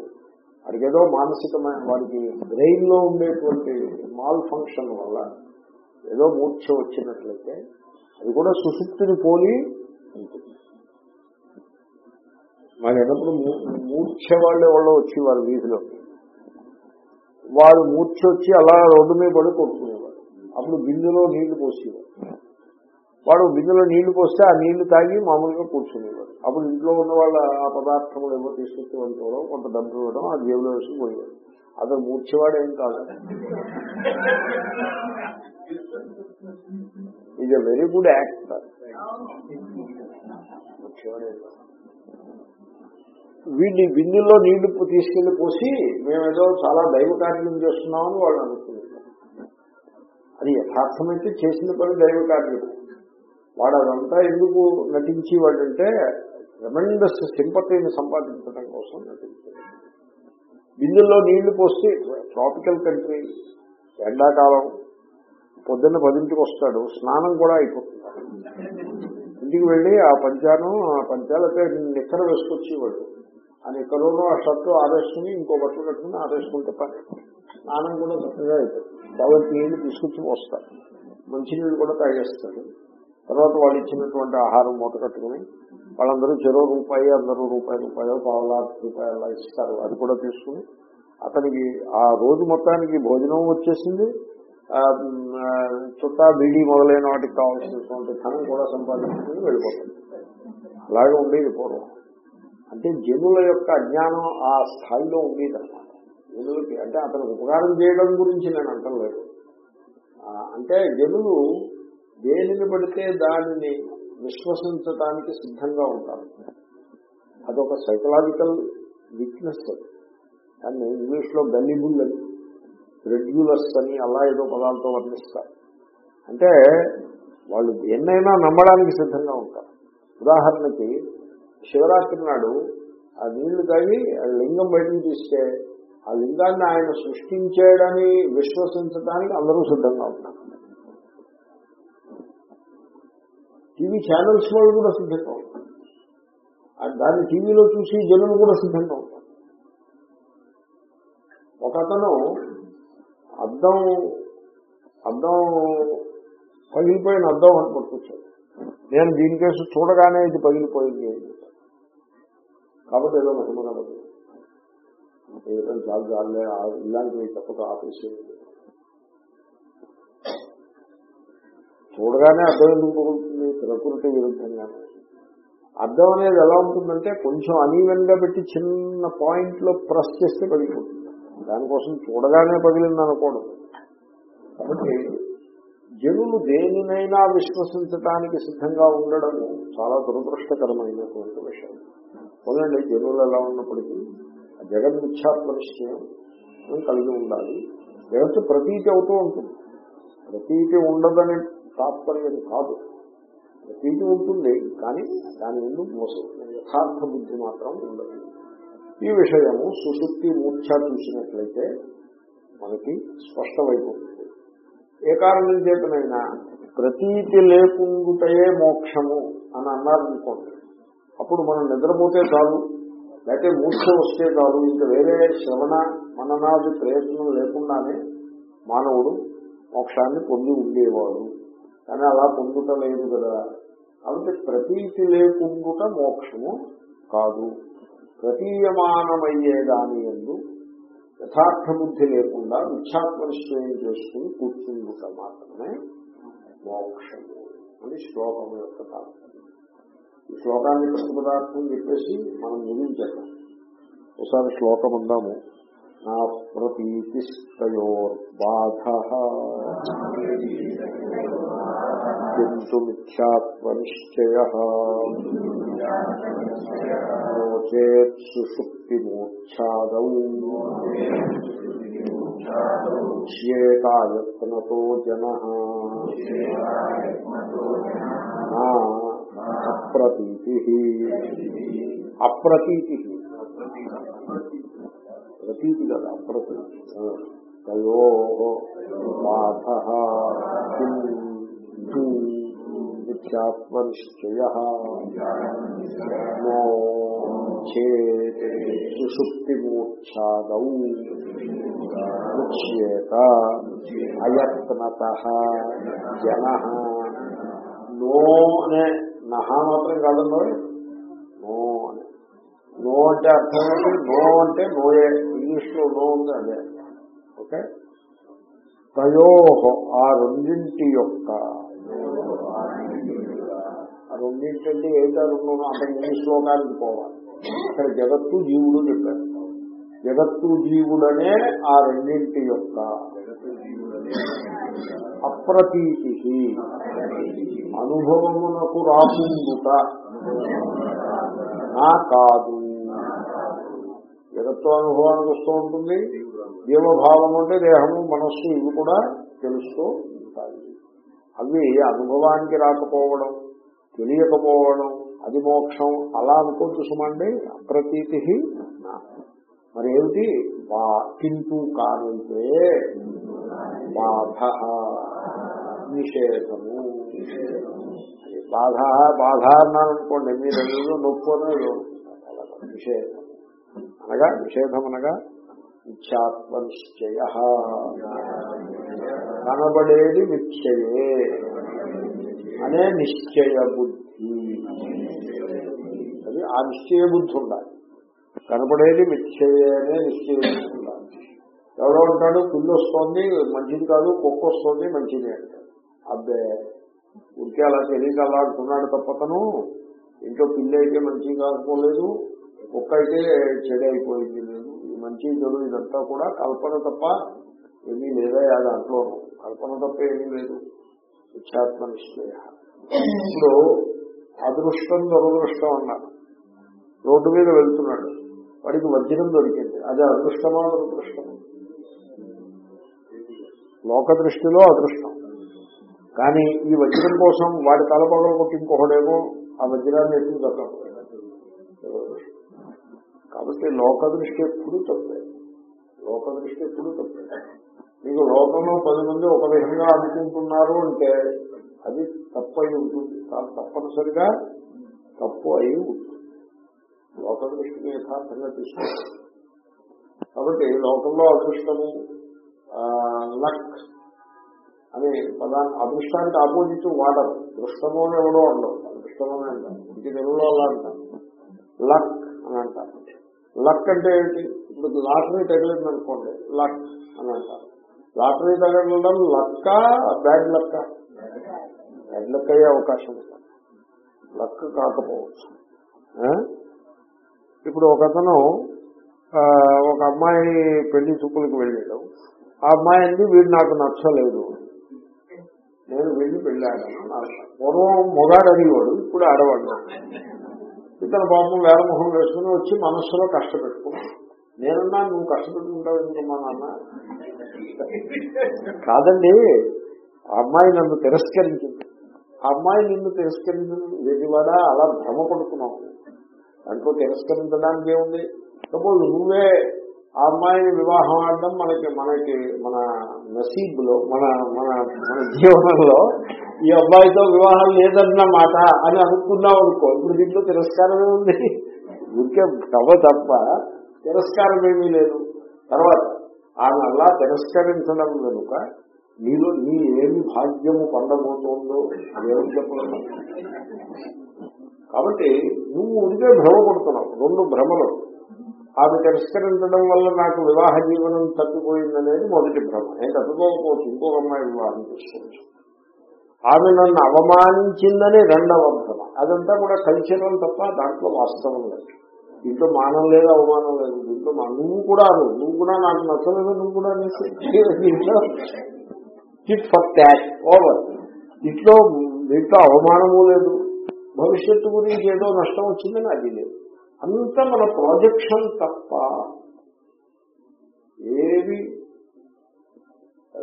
A: అడిగేదో మానసికమైన వారికి బ్రెయిన్లో ఉండేటువంటి మాల్ ఫంక్షన్ వల్ల ఏదో మూర్ఛ వచ్చినట్లయితే అది కూడా సుషుప్తిని పోలి ఉంటుంది. మరి ఎన్నప్పుడు మూర్ఛ వాళ్ళే వాళ్ళు వచ్చి వారి వీధిలోకి వాడు మూర్చి వచ్చి అలా రోడ్డు మీద పడి కొట్టుకునేవాడు అప్పుడు బిందులో నీళ్ళు పోసేవాడు. వాడు బిందులో నీళ్ళు పోస్తే ఆ నీళ్ళు తాగి మామూలుగా కూర్చునేవాడు. అప్పుడు ఇంట్లో ఉన్న వాళ్ళ ఆ పదార్థములు ఏమో తీసుకొచ్చి వండుకోవడం కొంత డబ్బు ఇవ్వడం ఆ జేబులో వేసి పోయేవాడు. అతను మూర్చేవాడు ఏం కాదు. ఇది వెరీ గుడ్ యాక్టర్ ఏం కాదు. వీడిని బిందుల్లో నీళ్ళు తీసుకెళ్ళి పోసి మేమేదో చాలా దైవ కార్యం చేస్తున్నామని వాళ్ళు అనుకున్నారు అది యథార్థమైతే చేసిన పని దైవ కార్యం. వాడు అదంతా ఎందుకు నటించి వాడంటే రెమెండస్ సింపతిని సంపాదించడం కోసం నటించాడు. బిందుల్లో నీళ్ళు పోసి ట్రాపికల్ కంట్రీ ఎండాకాలం పొద్దున్న పదింటికి వస్తాడు స్నానం కూడా అయిపోతుంది. ఇంటికి వెళ్ళి ఆ పంచాను ఆ పంచాలతో నిక్కర వేసుకొచ్చేవాడు. అని ఎక్కడోనో ఆ షర్టు ఆరేసుకుని ఇంకో బట్టలు కట్టుకుని ఆరేసుకుంటే పని. స్నానం కూడా చక్కగా అయిపోతుంది. కాబట్టి నీళ్ళు తీసుకొచ్చి వస్తాడు మంచినీళ్ళు కూడా తాగేస్తారు. తర్వాత వాళ్ళు ఇచ్చినటువంటి ఆహారం మూట కట్టుకుని వాళ్ళందరూ చెరో రూపాయి అందరూ రూపాయి రూపాయలు పావులా రూపాయలు అలా ఇస్తారు. అది కూడా తీసుకుని అతనికి ఆ రోజు మొత్తానికి భోజనం వచ్చేసింది. చుట్టా బీడీ మొదలైన వాటికి కావాల్సినటువంటి ధనం కూడా సంపాదించుకుని వెళ్ళిపోతుంది అలాగే ఉండేది పూర్వం. అంటే జనుల యొక్క అజ్ఞానం ఆ స్థాయిలో ఉండేదన్నమాట. జనులకి అంటే అతను ఉపకారం చేయడం గురించి నేను అంటలేదు అంటే జనులు దేనిని పడితే దానిని విశ్వసించటానికి సిద్ధంగా ఉంటారు. అదొక సైకలాజికల్ వీక్నెస్ దాన్ని ఇంగ్లీష్లో గల్లిబుల్ అని రెడ్యులర్స్ అని అలా ఏదో పదాలతో వర్ణిస్తారు. అంటే వాళ్ళు ఎన్నైనా నమ్మడానికి సిద్ధంగా ఉంటారు. ఉదాహరణకి శివరాత్రి నాడు ఆ నీళ్ళు తాగి ఆ లింగం బయటకు తీస్తే ఆ లింగాన్ని ఆయన సృష్టించాడని విశ్వసించడానికి అందరూ సిద్ధంగా ఉంటారు టీవీ ఛానల్స్ వాళ్ళు కూడా సిద్ధంగా ఉంటారు దాన్ని టీవీలో చూసి జనులు కూడా సిద్ధంగా ఉంటారు ఒక అతను అద్దం అద్దం పగిలిపోయిన అద్దం అని పట్టుకొచ్చాడు నేను దీనికేసి చూడగానే ఇది పగిలిపోయింది. కాబట్టి ఏదో మహిమనబడి ఏదో చాలా చాలే ఇలాంటివి తప్పక ఆపేసేది చూడగానే అర్థం ఎందుకు పగులుతుంది ప్రకృతి విరుద్ధంగానే. అర్థం అనేది ఎలా ఉంటుందంటే కొంచెం అనీవెన్గా పెట్టి చిన్న పాయింట్లో ప్రెస్ చేస్తే పగిలిపోతుంది. దానికోసం చూడగానే పగిలింది అనుకోవడం కాబట్టి జనులు దేనినైనా విశ్వసించడానికి సిద్ధంగా ఉండడం చాలా దురదృష్టకరమైనటువంటి విషయం. అవునండి జనులు ఎలా ఉన్నప్పటికీ జగన్ మిథ్యాత్మ నిశ్చయం కలిగి ఉండాలి. జగత్తు ప్రతీతి అవుతూ ఉంటుంది. ప్రతీతి ఉండదని తాత్పర్యం కాదు. ప్రతీతి ఉంటుంది కానీ దాని ముందు మోసం యథార్థ బుద్ధి మాత్రం ఉండదు. ఈ విషయము సుశుక్తి మూర్ఛ చూసినట్లయితే మనకి స్పష్టమైపోతుంది. ఏ కారణం చేతనైనా ప్రతీతి లేకుండుటయే మోక్షము అని అన్నారనుకోండి అప్పుడు మనం నిద్రపోతే చాలు లేకపోతే మూర్ఛ వస్తే చాలు ఇంకా వేరే శ్రవణ మననాది ప్రయత్నం లేకుండానే మానవుడు మోక్షాన్ని పొంది ఉండేవాడు. కానీ అలా పొందుట లేదు కదా. కాబట్టి ప్రతీతి లేకుండుట మోక్షము కాదు. ప్రతీయమానమయ్యే దాని ఎందు యథార్థ బుద్ధి లేకుండా మిథ్యాత్మనిశ్చయం చేసుకుని కూర్చుండుట మాత్రమే మోక్షము అని శ్లోకం యొక్క తాత్పర్యం. శ్లోకాన్ని కృష్ణ పదార్థం చెప్పేసి మనం ముగించాం ఒకసారి శ్లోకం అందాము. నా ప్రతీతిస్తయోర్బాధ కింటు మిథ్యాత్వనిశ్చయ. నోచేత్ సుషుప్తిమూర్ఛాదౌ. శ్యేతాయత్నతో జన. నా అప్రతీతి అప్రతీతి ప్రతీతి కదా అప్రతీతి తయో బాధ కిం ధూ మిథ్యాత్మనిశ్చయ నో చేత్ సుషుప్తిమూర్ఛాదౌ ముచ్యేత అయత్నత జన నో అనే నహ మాత్రం కాదండో నో. అని. నో అంటే అర్థం ఏంటి? నో అంటే నోయే. ఇంగ్లీష్లో నో ఉంది అదే. ఓకే? తయో ఆ రెండింటి యొక్క. ఆ రెండింటి ఏంటి అనుకున్నాను అంత ఇంగ్లీష్ శ్లోకానికి పోవాలి. ఇక్కడ జగత్తు జీవుడు చెప్పారు. జగత్తు జీవుడనే ఆ రెండింటి యొక్క. అప్రతీతి అనుభవమునకు రాకుండుట నా కాదు. జగత్తు అనుభవానికి వస్తూ ఉంటుంది. జీవభావం అంటే దేహము మనస్సు ఇవి కూడా తెలుస్తూ ఉంటాయి. అవి అనుభవానికి రాకపోవడం తెలియకపోవడం అది మోక్షం అలా అనుకోవచ్చు సుమండి. అప్రతీతి మరి ఏమిటి? బా కింటూ బాధ నిషేధము. బాధ బాధ అన్నాను అనుకోండి మీరు ఏదో నొప్పు నిషేధం అనగా నిషేధం అనగా మిథ్యాత్మ నిశ్చయ కనబడేది మిథ్యయే అనే నిశ్చయ బుద్ధి. అది ఆ నిశ్చయ బుద్ధి ఉండాలి. కనపడేది మిథ్యయే అనే నిశ్చయ బుద్ధి ఉండాలి. ఎవడో ఉంటాడు పిల్లి వస్తోంది మంచిది కాదు కుక్క వస్తోంది మంచిది అంటాడు. అబ్బే ఉడికే అలా తెలియక అలా అంటున్నాడు తప్పతను ఇంట్లో పిల్లి అయితే మంచిగా కాకపోలేదు. కుక్క అయితే చెడు అయిపోయింది. లేదు ఈ మంచి చెడు ఇదంతా కూడా కల్పన తప్ప ఏమీ లేదా ఆ దాంట్లో. కల్పన తప్ప ఏమీ లేదు. నిత్యాత్మ నిశ్చయ ఇప్పుడు అదృష్టం దురదృష్టం అన్నారు రోడ్డు మీద వెళ్తున్నాడు. వాడికి వజ్రం దొరికింది. అది అదృష్టమా దురదృష్టమా? లోక దృష్టిలో అదృష్టం. కానీ ఈ వజ్రం కోసం వాడి తలపగలు కొట్టి ఇంకొకడేమో ఆ వజ్రాన్ని ఎత్తుకు దక్కకపోయాడు కాబట్టి లోక దృష్టి ఎప్పుడు తప్పే. లోక దృష్టి ఎప్పుడు తప్పే. మీకు లోకంలో పది మంది ఒక విధంగా అనుకుంటున్నారు అంటే అది తప్పు అయి ఉంటుంది తప్పనిసరిగా తప్పు అయి ఉంటుంది. లోక దృష్టిని యథార్థంగా తీసుకోవాలి. కాబట్టి లోకంలో అదృష్టము లక్ అని పదాన్ని అదృష్టానికి ఆపోజిట్ వాడరు దృష్టము అని ఎవడో ఉండవు అదృష్టము అంటారు. ఇది తెలుగులో అలా అంటారు. లక్ అని అంటారు. లక్ అంటే ఏంటి? ఇప్పుడు లాటరీ తగిలింది అనుకోండి లక్ అని అంటారు. లాటరీ తగలడం లక్క బ్యాడ్ లక్క? బ్యాడ్ లక్ అయ్యే అవకాశం ఉంది. లక్ కాకపోవచ్చు. ఇప్పుడు ఒక అతను ఒక అమ్మాయి పెళ్ళి చూపులకు వెళ్ళాడు. ఆ అమ్మాయి అంది వీడు నాకు నచ్చలేదు. నేను వెళ్ళి పెళ్ళాను పూర్వం మొగాడు అడిగేవాడు ఇప్పుడు ఆడవాడు. ఇతను పాపం వేలమొహం వేసుకుని వచ్చి మనస్సులో కష్టపెట్టుకున్నాను నేనున్నా నువ్వు కష్టపెట్టుకుంటావు ఎందుకమ్మా నాన్న? కాదండి అమ్మాయి నన్ను తిరస్కరించింది. అమ్మాయి నిన్ను తిరస్కరించింది వెదివాడా అలా భ్రమ పడుతున్నావు. దాంట్లో తిరస్కరించడానికి ఏముంది? సపోజ్ నువ్వే ఆ అమ్మాయిని వివాహం ఆడడం మనకి మనకి మన నసీబులో మన మన మన జీవనంలో ఈ అబ్బాయితో వివాహం లేదన్న మాట అని అనుకున్నావు అనుకో. ఇప్పుడు దీంట్లో తిరస్కారమే ఉంది. ఊరికే కవ తప్ప తిరస్కారం ఏమీ లేదు. తర్వాత ఆమె అలా తిరస్కరించడం కనుక నీలో నీ ఏమి భాగ్యము పండబోతోందో అదేమి చెప్పలేదు కాబట్టి నువ్వు ఉడికే భ్రమపడుతున్నావు రెండు భ్రమలు. ఆమె తిరస్కరించడం వల్ల నాకు వివాహ జీవనం తప్పిపోయిందనేది మొదటి భ్రమ. నేను తప్పిపోకపోవచ్చు ఇంకొక అమ్మాయి వివాహం చేసుకోవచ్చు. ఆమె నన్ను అవమానించిందని రెండవ భ్రమ. అదంతా కూడా కల్చరల్ తప్ప దాంట్లో వాస్తవం లేదు. దీంట్లో మానం లేదు అవమానం లేదు. దీంట్లో నువ్వు కూడా నువ్వు కూడా నాకు నచ్చలేదు నువ్వు కూడా దీంట్లో టిట్ ఫర్ ట్యాక్ ఓవర్ దీంట్లో దీంట్లో అవమానము లేదు. భవిష్యత్తు గురించి ఏదో నష్టం వచ్చిందని అది లేదు. అంత మన ప్రాజెక్షన్ తప్ప ఏవి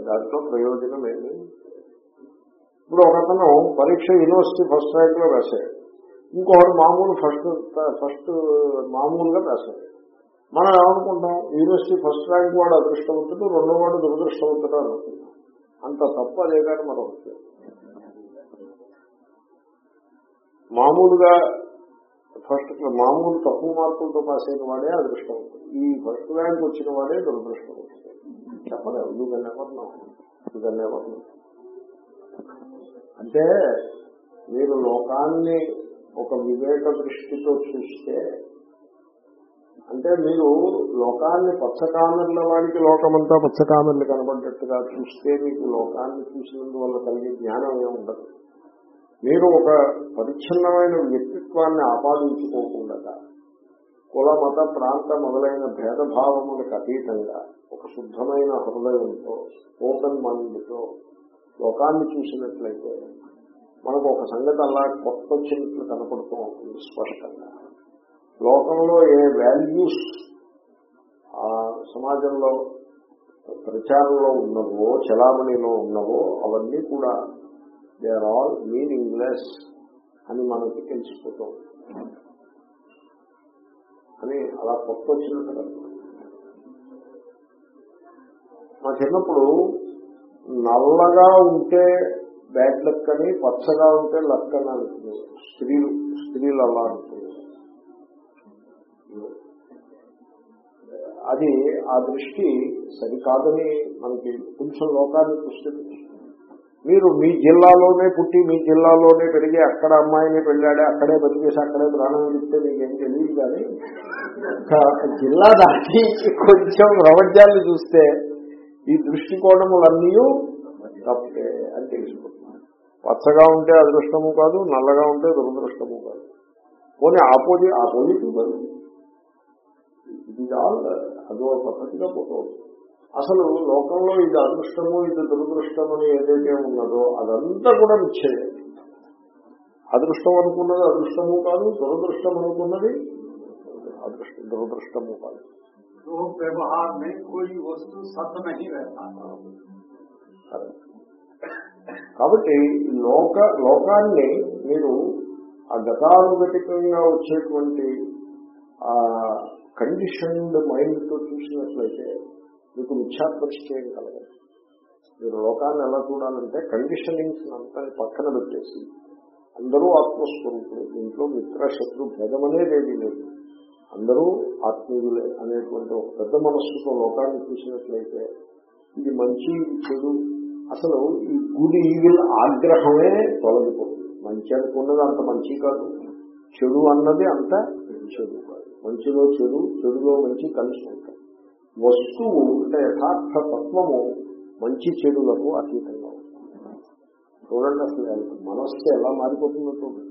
A: దాంట్లో ప్రయోజనం ఏమి ఇప్పుడు ఒకతను పరీక్ష యూనివర్సిటీ ఫస్ట్ ర్యాంక్లో రాశాడు. ఇంకొకటి మామూలు ఫస్ట్ ఫస్ట్ మామూలుగా రాశాడు. మనం ఏమనుకుంటాం? యూనివర్సిటీ ఫస్ట్ ర్యాంక్ వాడు అదృష్టవంతుడు రెండో వాడు దురదృష్టవంతుడు అనుకుంటాం. అంత తప్ప అదే కానీ మామూలుగా ఫస్ట్ మామూలు తక్కువ మార్కులతో పాస్ అయిన వాడే అదృష్టం ఈ ఫస్ట్ ర్యాంక్ వచ్చిన వాడే దురదృష్టం చెప్పలేవు you can ever know you can ever know అంటే మీరు లోకాన్ని ఒక వివేక దృష్టితో చూస్తే అంటే మీరు లోకాన్ని పచ్చకామెర్ల వాడికి లోకమంతా పచ్చకామెర్లు కనబడ్డట్టుగా చూస్తే మీకు లోకాన్ని చూసినందువల్ల కలిగే జ్ఞానం ఏమి ఉండదు మీరు ఒక పరిచ్ఛిన్నమైన వ్యక్తిత్వాన్ని ఆపాదించుకోకుండా కుల మత ప్రాంత మొదలైన భేదభావములకు అతీతంగా ఒక శుద్ధమైన హృదయంతో ఓపెన్ మైండ్తో లోకాన్ని చూసినట్లయితే మనకు ఒక సంగతి అలా కొత్త వచ్చినట్లు కనపడుతూ ఉంటుంది స్పష్టంగా. లోకంలో ఏ వాల్యూస్ ఆ సమాజంలో ప్రచారంలో ఉన్నవో చలామణిలో ఉన్నవో అవన్నీ కూడా దే ఆర్ ఆల్ మీనింగ్లెస్ అని మనకి తెలిసిపోతూ అని అలా కొత్త వచ్చినట్టు మా చిన్నప్పుడు నల్లగా ఉంటే బ్యాడ్ లక్ అని పచ్చగా ఉంటే లక్ అని అనుకునేది స్త్రీలు స్త్రీలు అలా అనుకునేది అది ఆ దృష్టి సరికాదని మనకి కొంచెం లోకాన్ని దృష్టి మీరు మీ జిల్లాలోనే పుట్టి మీ జిల్లాలోనే పెరిగి అక్కడ అమ్మాయిని పెళ్ళాడే అక్కడే బతికేసి అక్కడే ప్రాణం ఇస్తే మీకేం తెలియదు కానీ జిల్లా దాటి కొంచెం ప్రపంచాన్ని చూస్తే ఈ దృష్టికోణములన్నీ తప్పే అని తెలుసుకుంటున్నాను. పచ్చగా ఉంటే అదృష్టము కాదు నల్లగా ఉంటే దురదృష్టము కాదు. పోనీ ఆపోజిట్ ఆపోజిట్ కాదు. ఇది ఆల్ అదో పద్ధతిగా పోతుంది అసలు లోకంలో ఇది అదృష్టము ఇది దురదృష్టం అని ఏదైతే ఉన్నదో అదంతా కూడా నిశ్చయం అదృష్టం అనుకున్నది అదృష్టము కాదు దురదృష్టం అనుకున్నది అదృష్టం దురదృష్టము కాదు
B: तो व्यवहार में कोई वस्तु सत्य नहीं रहता
A: సరే. కాబట్టి ఈ లోక లోకాన్ని మీరు ఆ గతానుగతికంగా వచ్చేటువంటి ఆ కండిషన్డ్ మైండ్ తో చూసినట్లయితే మీకు మిథ్యాత్మనిశ్చయం కలగదు. మీరు లోకాన్ని ఎలా చూడాలంటే కండిషనింగ్స్ అంతా పక్కన పెట్టేసి అందరూ ఆత్మస్వరూపులు. దీంట్లో మిత్ర శత్రు భేదం అనేది లేదు. అందరూ ఆత్మీయులే అనేటువంటి ఒక పెద్ద మనస్సుతో లోకాన్ని చూసినట్లయితే ఇది మంచి చెడు. అసలు ఈ గుడి ఈవిల్ ఆగ్రహమే తొలగిపోతుంది. మంచి అనుకున్నది అంత మంచి కాదు. చెడు అన్నది అంత చెడు కాదు. మంచిలో చెడు చెడులో మంచి కలిసి వస్తువు అంటే యథార్థ తత్వము మంచి చెడులకు అతీతంగా ఉంటుంది. చూడండి అసలు మనస్సు ఎలా మారిపోతుందో చూడండి.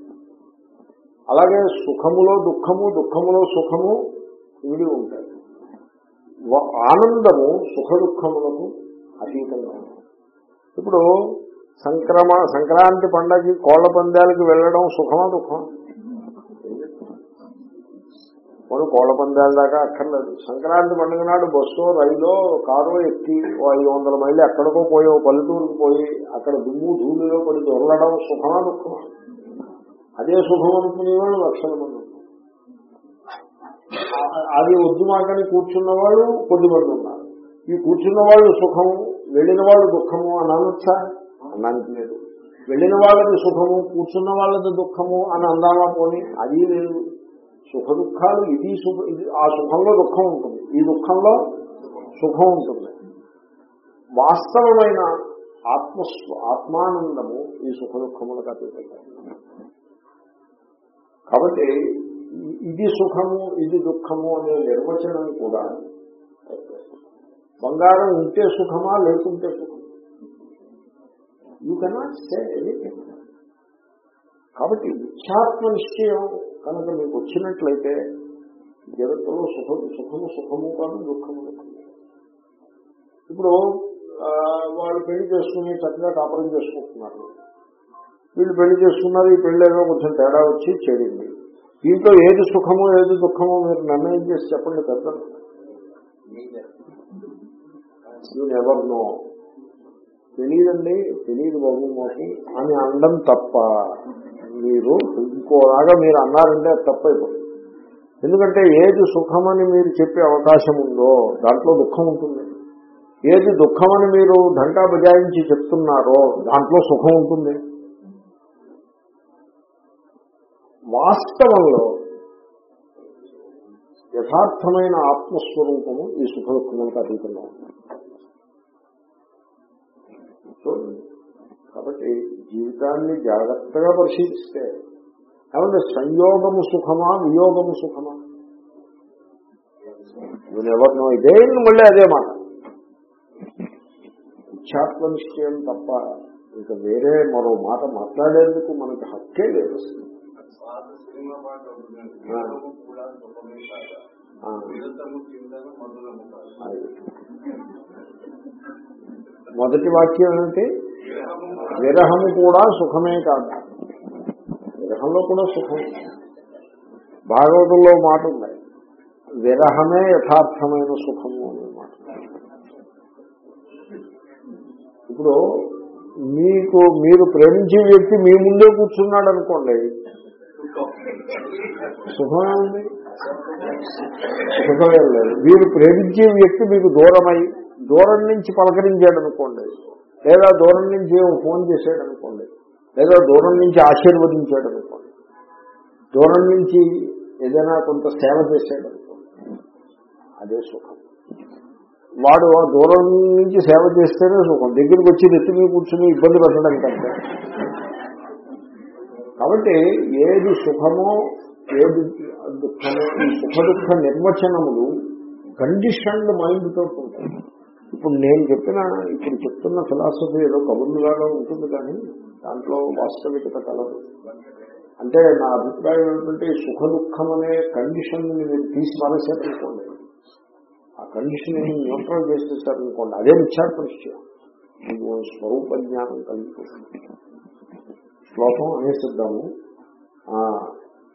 A: అలాగే సుఖములో దుఃఖము దుఃఖములో సుఖము ఇవి ఉంటాయి. ఆనందము సుఖ దుఃఖములకు అతీతంగా ఇప్పుడు సంక్రమ సంక్రాంతి పండగకి కోళ్ళ పందాలకి వెళ్ళడం సుఖమా దుఃఖమా? మనం కోళ్ళ పందాల దాకా అక్కర్లేదు. సంక్రాంతి పండుగ నాడు బస్సు రైలు కారు ఎక్కి ఐదు వందల మైళ్ళు ఎక్కడికో పోయి పల్లెటూరుకు పోయి అక్కడ దుమ్ము ధూళిలో పడి దొరలడం సుఖమా దుఃఖమా? అదే సుఖం అనుకునేవాళ్ళు లక్షల మంది అది వద్దు మాకని కూర్చున్న వాళ్ళు కొద్దిమంది ఉన్నారు. ఈ కూర్చున్న వాళ్ళు సుఖము వెళ్ళిన వాళ్ళు దుఃఖము అని అనొచ్చా అనడానికి లేదు. వెళ్ళిన వాళ్ళది సుఖము కూర్చున్న వాళ్ళది దుఃఖము అని అందామా పోని? అది లేదు. సుఖ దుఃఖాలు ఇది సుఖ ఇది ఆ సుఖంలో దుఃఖం ఉంటుంది. ఈ దుఃఖంలో సుఖం ఉంటుంది. వాస్తవమైన ఆత్మస్వ ఆత్మానందము ఈ సుఖ దుఃఖములకు అతీతంగా కాబట్టి ఇది సుఖము ఇది దుఃఖము అనే నిర్వచనం కూడా బంగారం ఉంటే సుఖమా లేకుంటే సుఖం యూ కెనాట్ సే ఎనీథింగ్ కాబట్టి ఇచ్చాత్మ నిశ్చయం కనుక మీకు వచ్చినట్లయితే జగత్తులో సుఖం సుఖము సుఖము కాదు దుఃఖము దుఃఖము. ఇప్పుడు వాళ్ళు పెళ్ళి చేసుకుని చక్కగా కాపురం చేసుకుంటున్నారు. వీళ్ళు పెళ్ళి చేసుకున్నారు ఈ పెళ్ళి ఏదో కొంచెం తేడా వచ్చి చేరింది. దీంట్లో ఏది సుఖమో ఏది దుఃఖమో మీరు నిర్ణయం చేసి చెప్పండి పెద్దలు. యూ నెవర్ నో తెలియదండి తెలియదు బాబు మాకు అని అనడం తప్ప. మీరు ఇంకోలాగా మీరు అన్నారంటే తప్పైపోతుంది. ఎందుకంటే ఏది సుఖమని మీరు చెప్పే అవకాశం ఉందో దాంట్లో దుఃఖం ఉంటుంది. ఏది దుఃఖమని మీరు ఘంటా బజాయించి చెప్తున్నారో దాంట్లో సుఖం ఉంటుంది. వాస్తవంలో యథార్థమైన ఆత్మస్వరూపము ఈ సుఖ దుఃఖములకు అతీతంగా కాబట్టి జీవితాన్ని జాగ్రత్తగా పరిశీలిస్తే ఏమంటే సంయోగము సుఖమా వియోగము సుఖమా? నేను ఎవరినో ఇదే మళ్ళీ అదే మాట. ఇచ్చాత్మ నిశ్చయం తప్ప ఇంకా వేరే మరో మాట మాట్లాడేందుకు మనకి హక్కే లేదు అసలు. మొదటి వాక్యం ఏంటి
B: విరహము
A: కూడా సుఖమే కాదు. విరహంలో కూడా సుఖం భాగవతంలో మాట ఉంది. విరహమే యథార్థమైన సుఖము అనే మాట. ఇప్పుడు మీకు మీరు ప్రేమించే వ్యక్తి మీ ముందే కూర్చున్నాడు అనుకోండి.
B: సుఖం
A: సుఖమే ఉంది. సుఖమే లేదు మీరు ప్రేమించే వ్యక్తి మీకు దూరమై దూరం నుంచి పలకరించాడు అనుకోండి. లేదా దూరం నుంచి ఏమో ఫోన్ చేశాడు అనుకోండి. లేదా దూరం నుంచి ఆశీర్వదించాడు అనుకోండి. దూరం నుంచి ఏదైనా కొంత సేవ చేశాడు అనుకోండి. అదే సుఖం. వాడు దూరం నుంచి సేవ చేస్తేనే సుఖం. దగ్గరికి వచ్చి నెత్తి కూర్చుని ఇబ్బంది పెట్టడం కంటే కాబట్టి ఏది సుఖమో ఏది దుఃఖమో ఈ సుఖ దుఃఖ నిర్వచనములు కండిషన్డ్ మైండ్ తోటి ఉంటాయి. ఇప్పుడు నేను చెప్పిన ఇప్పుడు చెప్తున్న ఫిలాసఫీ ఏదో కబుర్లుగానే ఉంటుంది కానీ దాంట్లో వాస్తవికత కలదు. అంటే నా అభిప్రాయం ఏంటంటే సుఖ దుఃఖం అనే కండిషన్ మీరు తీసి పారేశారనుకోండి ఆ కండిషన్ న్యూట్రల్ చేసేసారనుకోండి. అదే మిథ్యాత్మ పరిచయం మీకు స్వరూప జ్ఞానం కలిగిపోతుంది. శ్లోకం అనేసిద్దాము.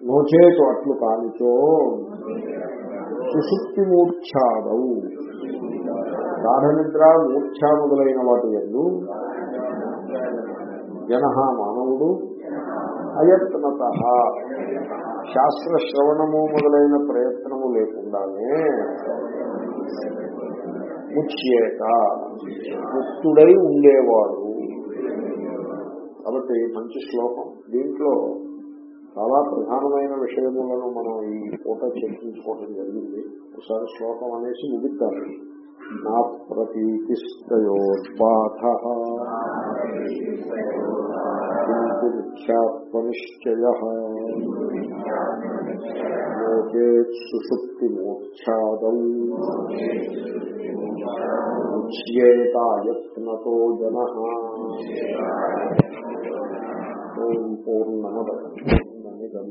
A: నోచేతో అట్లు కానిచో సుశుక్తి మూర్ఛాదవు గాఢనిద్ర మూర్ఛ మొదలైన వాటి ఎందు జన మానవుడు అయత్నత. శాస్త్ర శ్రవణము మొదలైన ప్రయత్నము లేకుండానే ముచ్చేత ముక్తుడై ఉండేవాడు. కాబట్టి మంచి శ్లోకం. దీంట్లో చాలా ప్రధానమైన విషయములను మనం ఈ పూట చర్చించుకోవడం జరిగింది. ఒకసారి శ్లోకం అనేసి ముగిద్దాము నా ప్రతీతిస్తయోర్బాధ కింటు మిథ్యాత్మనిశ్చయ లోకేత్ సుషుప్తి మోక్షాదౌ ఉచ్యేతాయత్నతో జన ఓం పూర్ణమద పూర్ణమిదం